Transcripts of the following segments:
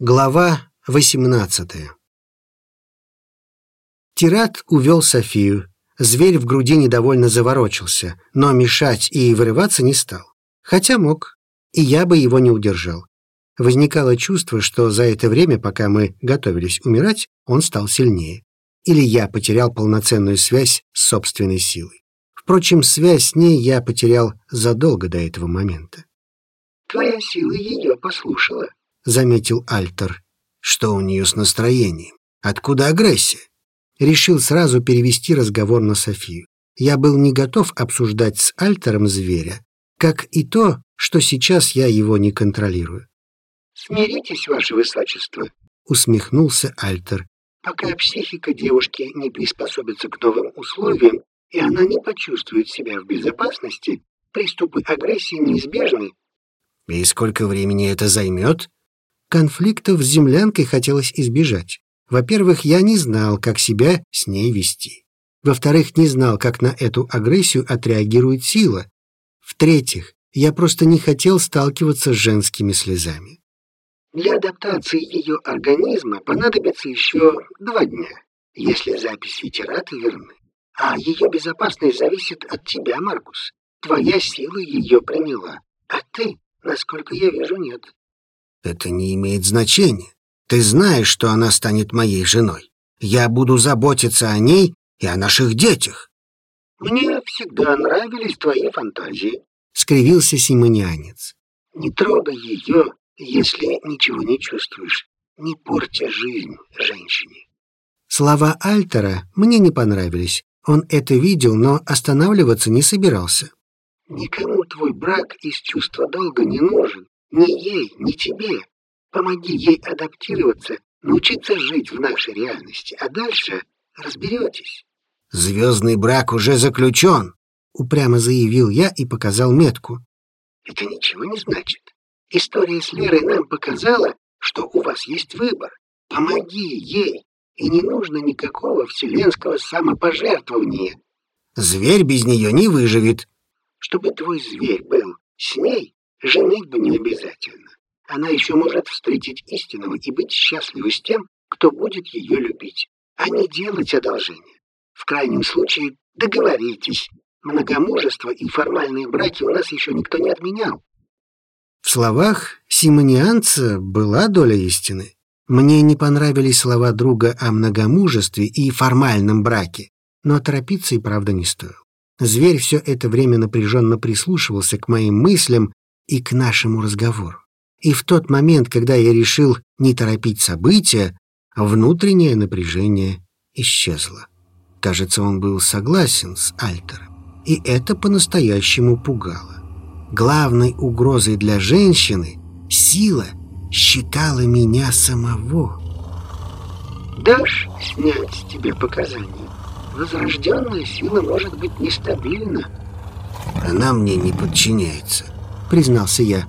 Глава 18 Тират увел Софию. Зверь в груди недовольно заворочился, но мешать и вырываться не стал. Хотя мог, и я бы его не удержал. Возникало чувство, что за это время, пока мы готовились умирать, он стал сильнее. Или я потерял полноценную связь с собственной силой. Впрочем, связь с ней я потерял задолго до этого момента. «Твоя сила ее послушала», заметил Альтер. Что у нее с настроением? Откуда агрессия? Решил сразу перевести разговор на Софию. Я был не готов обсуждать с Альтером зверя, как и то, что сейчас я его не контролирую. «Смиритесь, ваше высочество», — усмехнулся Альтер. «Пока психика девушки не приспособится к новым условиям, и она не почувствует себя в безопасности, приступы агрессии неизбежны». «И сколько времени это займет?» Конфликтов с землянкой хотелось избежать. Во-первых, я не знал, как себя с ней вести. Во-вторых, не знал, как на эту агрессию отреагирует сила. В-третьих, я просто не хотел сталкиваться с женскими слезами. Для адаптации ее организма понадобится еще два дня, если записи Тираты верны. А ее безопасность зависит от тебя, Маркус. Твоя сила ее приняла, а ты, насколько я вижу, нет. Это не имеет значения. Ты знаешь, что она станет моей женой. Я буду заботиться о ней и о наших детях. Мне всегда нравились твои фантазии, скривился симонианец. Не трогай ее, если ничего не чувствуешь. Не порти жизнь женщине. Слова Альтера мне не понравились. Он это видел, но останавливаться не собирался. Никому твой брак из чувства долга не нужен. Ни ей, ни тебе. Помоги ей адаптироваться, научиться жить в нашей реальности, а дальше разберетесь. «Звездный брак уже заключен», — упрямо заявил я и показал метку. «Это ничего не значит. История с Лерой нам показала, что у вас есть выбор. Помоги ей, и не нужно никакого вселенского самопожертвования». «Зверь без нее не выживет». «Чтобы твой зверь был с ней, Женить бы не обязательно. Она еще может встретить истинного и быть счастливой с тем, кто будет ее любить, а не делать одолжение. В крайнем случае договоритесь. Многомужество и формальные браки у нас еще никто не отменял. В словах симонианца была доля истины. Мне не понравились слова друга о многомужестве и формальном браке, но торопиться и правда не стоило. Зверь все это время напряженно прислушивался к моим мыслям и к нашему разговору. И в тот момент, когда я решил не торопить события, внутреннее напряжение исчезло. Кажется, он был согласен с Альтером, и это по-настоящему пугало. Главной угрозой для женщины сила считала меня самого. «Дашь снять с тебя показания? Возрожденная сила может быть нестабильна». «Она мне не подчиняется», — признался я.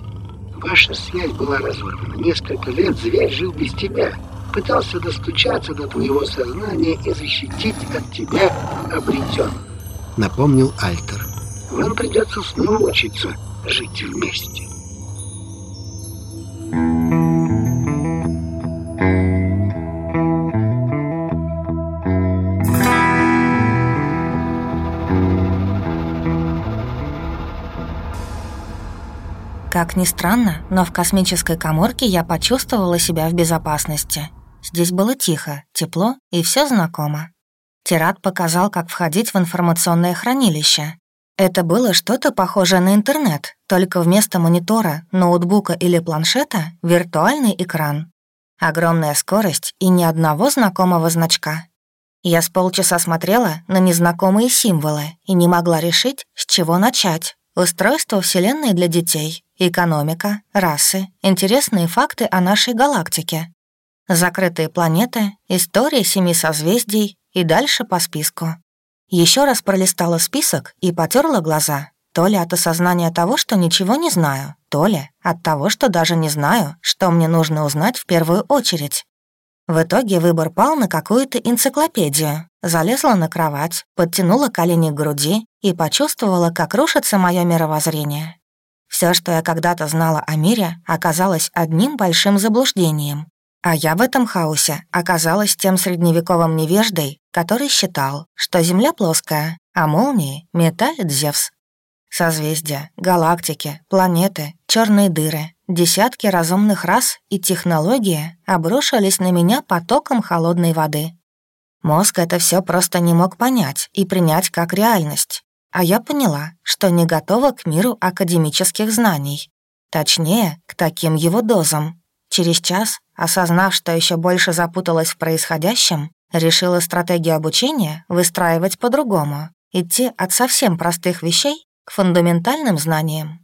«Ваша связь была разорвана. Несколько лет зверь жил без тебя. Пытался достучаться до твоего сознания и защитить от тебя обретен», — напомнил Альтер. «Вам придется снова учиться жить вместе». Как ни странно, но в космической коморке я почувствовала себя в безопасности. Здесь было тихо, тепло и все знакомо. Тират показал, как входить в информационное хранилище. Это было что-то похожее на интернет, только вместо монитора, ноутбука или планшета — виртуальный экран. Огромная скорость и ни одного знакомого значка. Я с полчаса смотрела на незнакомые символы и не могла решить, с чего начать. Устройство Вселенной для детей экономика, расы, интересные факты о нашей галактике, закрытые планеты, история семи созвездий и дальше по списку. Еще раз пролистала список и потерла глаза, то ли от осознания того, что ничего не знаю, то ли от того, что даже не знаю, что мне нужно узнать в первую очередь. В итоге выбор пал на какую-то энциклопедию. Залезла на кровать, подтянула колени к груди и почувствовала, как рушится мое мировоззрение. Все, что я когда-то знала о мире, оказалось одним большим заблуждением. А я в этом хаосе оказалась тем средневековым невеждой, который считал, что Земля плоская, а молнии метает Зевс. Созвездия, галактики, планеты, черные дыры, десятки разумных рас и технологии обрушились на меня потоком холодной воды. Мозг это все просто не мог понять и принять как реальность. А я поняла, что не готова к миру академических знаний. Точнее, к таким его дозам. Через час Осознав, что еще больше запуталась в происходящем, решила стратегию обучения выстраивать по-другому, идти от совсем простых вещей к фундаментальным знаниям.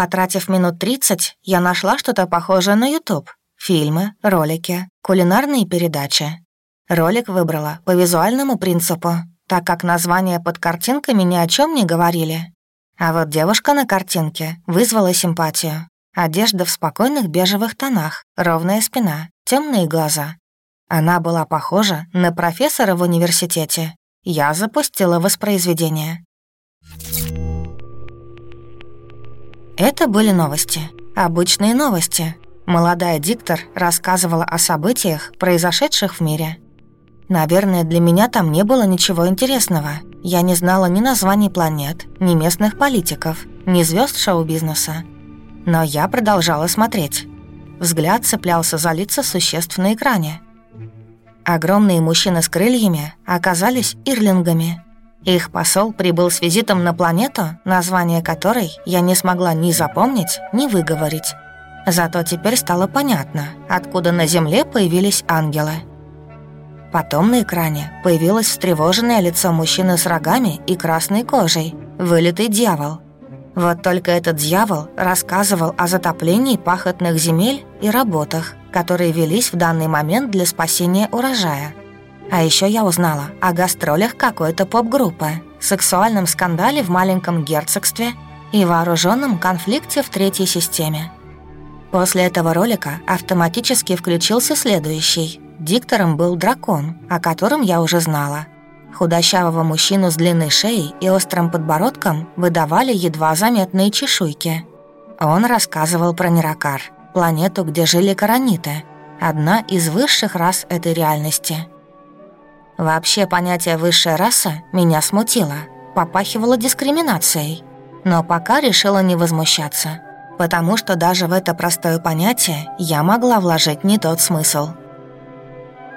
Потратив минут 30, я нашла что-то похожее на YouTube. Фильмы, ролики, кулинарные передачи. Ролик выбрала по визуальному принципу, так как названия под картинками ни о чем не говорили. А вот девушка на картинке вызвала симпатию. Одежда в спокойных бежевых тонах, ровная спина, темные глаза. Она была похожа на профессора в университете. Я запустила воспроизведение. Это были новости. Обычные новости. Молодая диктор рассказывала о событиях, произошедших в мире. Наверное, для меня там не было ничего интересного. Я не знала ни названий планет, ни местных политиков, ни звезд шоу-бизнеса. Но я продолжала смотреть. Взгляд цеплялся за лица существ на экране. Огромные мужчины с крыльями оказались ирлингами. Их посол прибыл с визитом на планету, название которой я не смогла ни запомнить, ни выговорить. Зато теперь стало понятно, откуда на Земле появились ангелы. Потом на экране появилось встревоженное лицо мужчины с рогами и красной кожей, вылитый дьявол – вот только этот дьявол рассказывал о затоплении пахотных земель и работах, которые велись в данный момент для спасения урожая. А еще я узнала о гастролях какой-то поп-группы, сексуальном скандале в маленьком герцогстве и вооруженном конфликте в третьей системе. После этого ролика автоматически включился следующий. Диктором был дракон, о котором я уже знала – Худощавого мужчину с длинной шеей и острым подбородком выдавали едва заметные чешуйки. Он рассказывал про Неракар, планету, где жили корониты, одна из высших рас этой реальности. Вообще понятие «высшая раса» меня смутило, попахивало дискриминацией. Но пока решила не возмущаться, потому что даже в это простое понятие я могла вложить не тот смысл –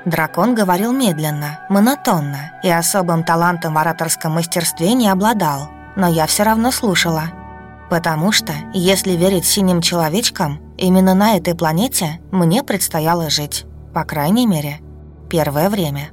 Дракон говорил медленно, монотонно и особым талантом в ораторском мастерстве не обладал, но я все равно слушала. Потому что, если верить синим человечкам, именно на этой планете мне предстояло жить, по крайней мере, первое время.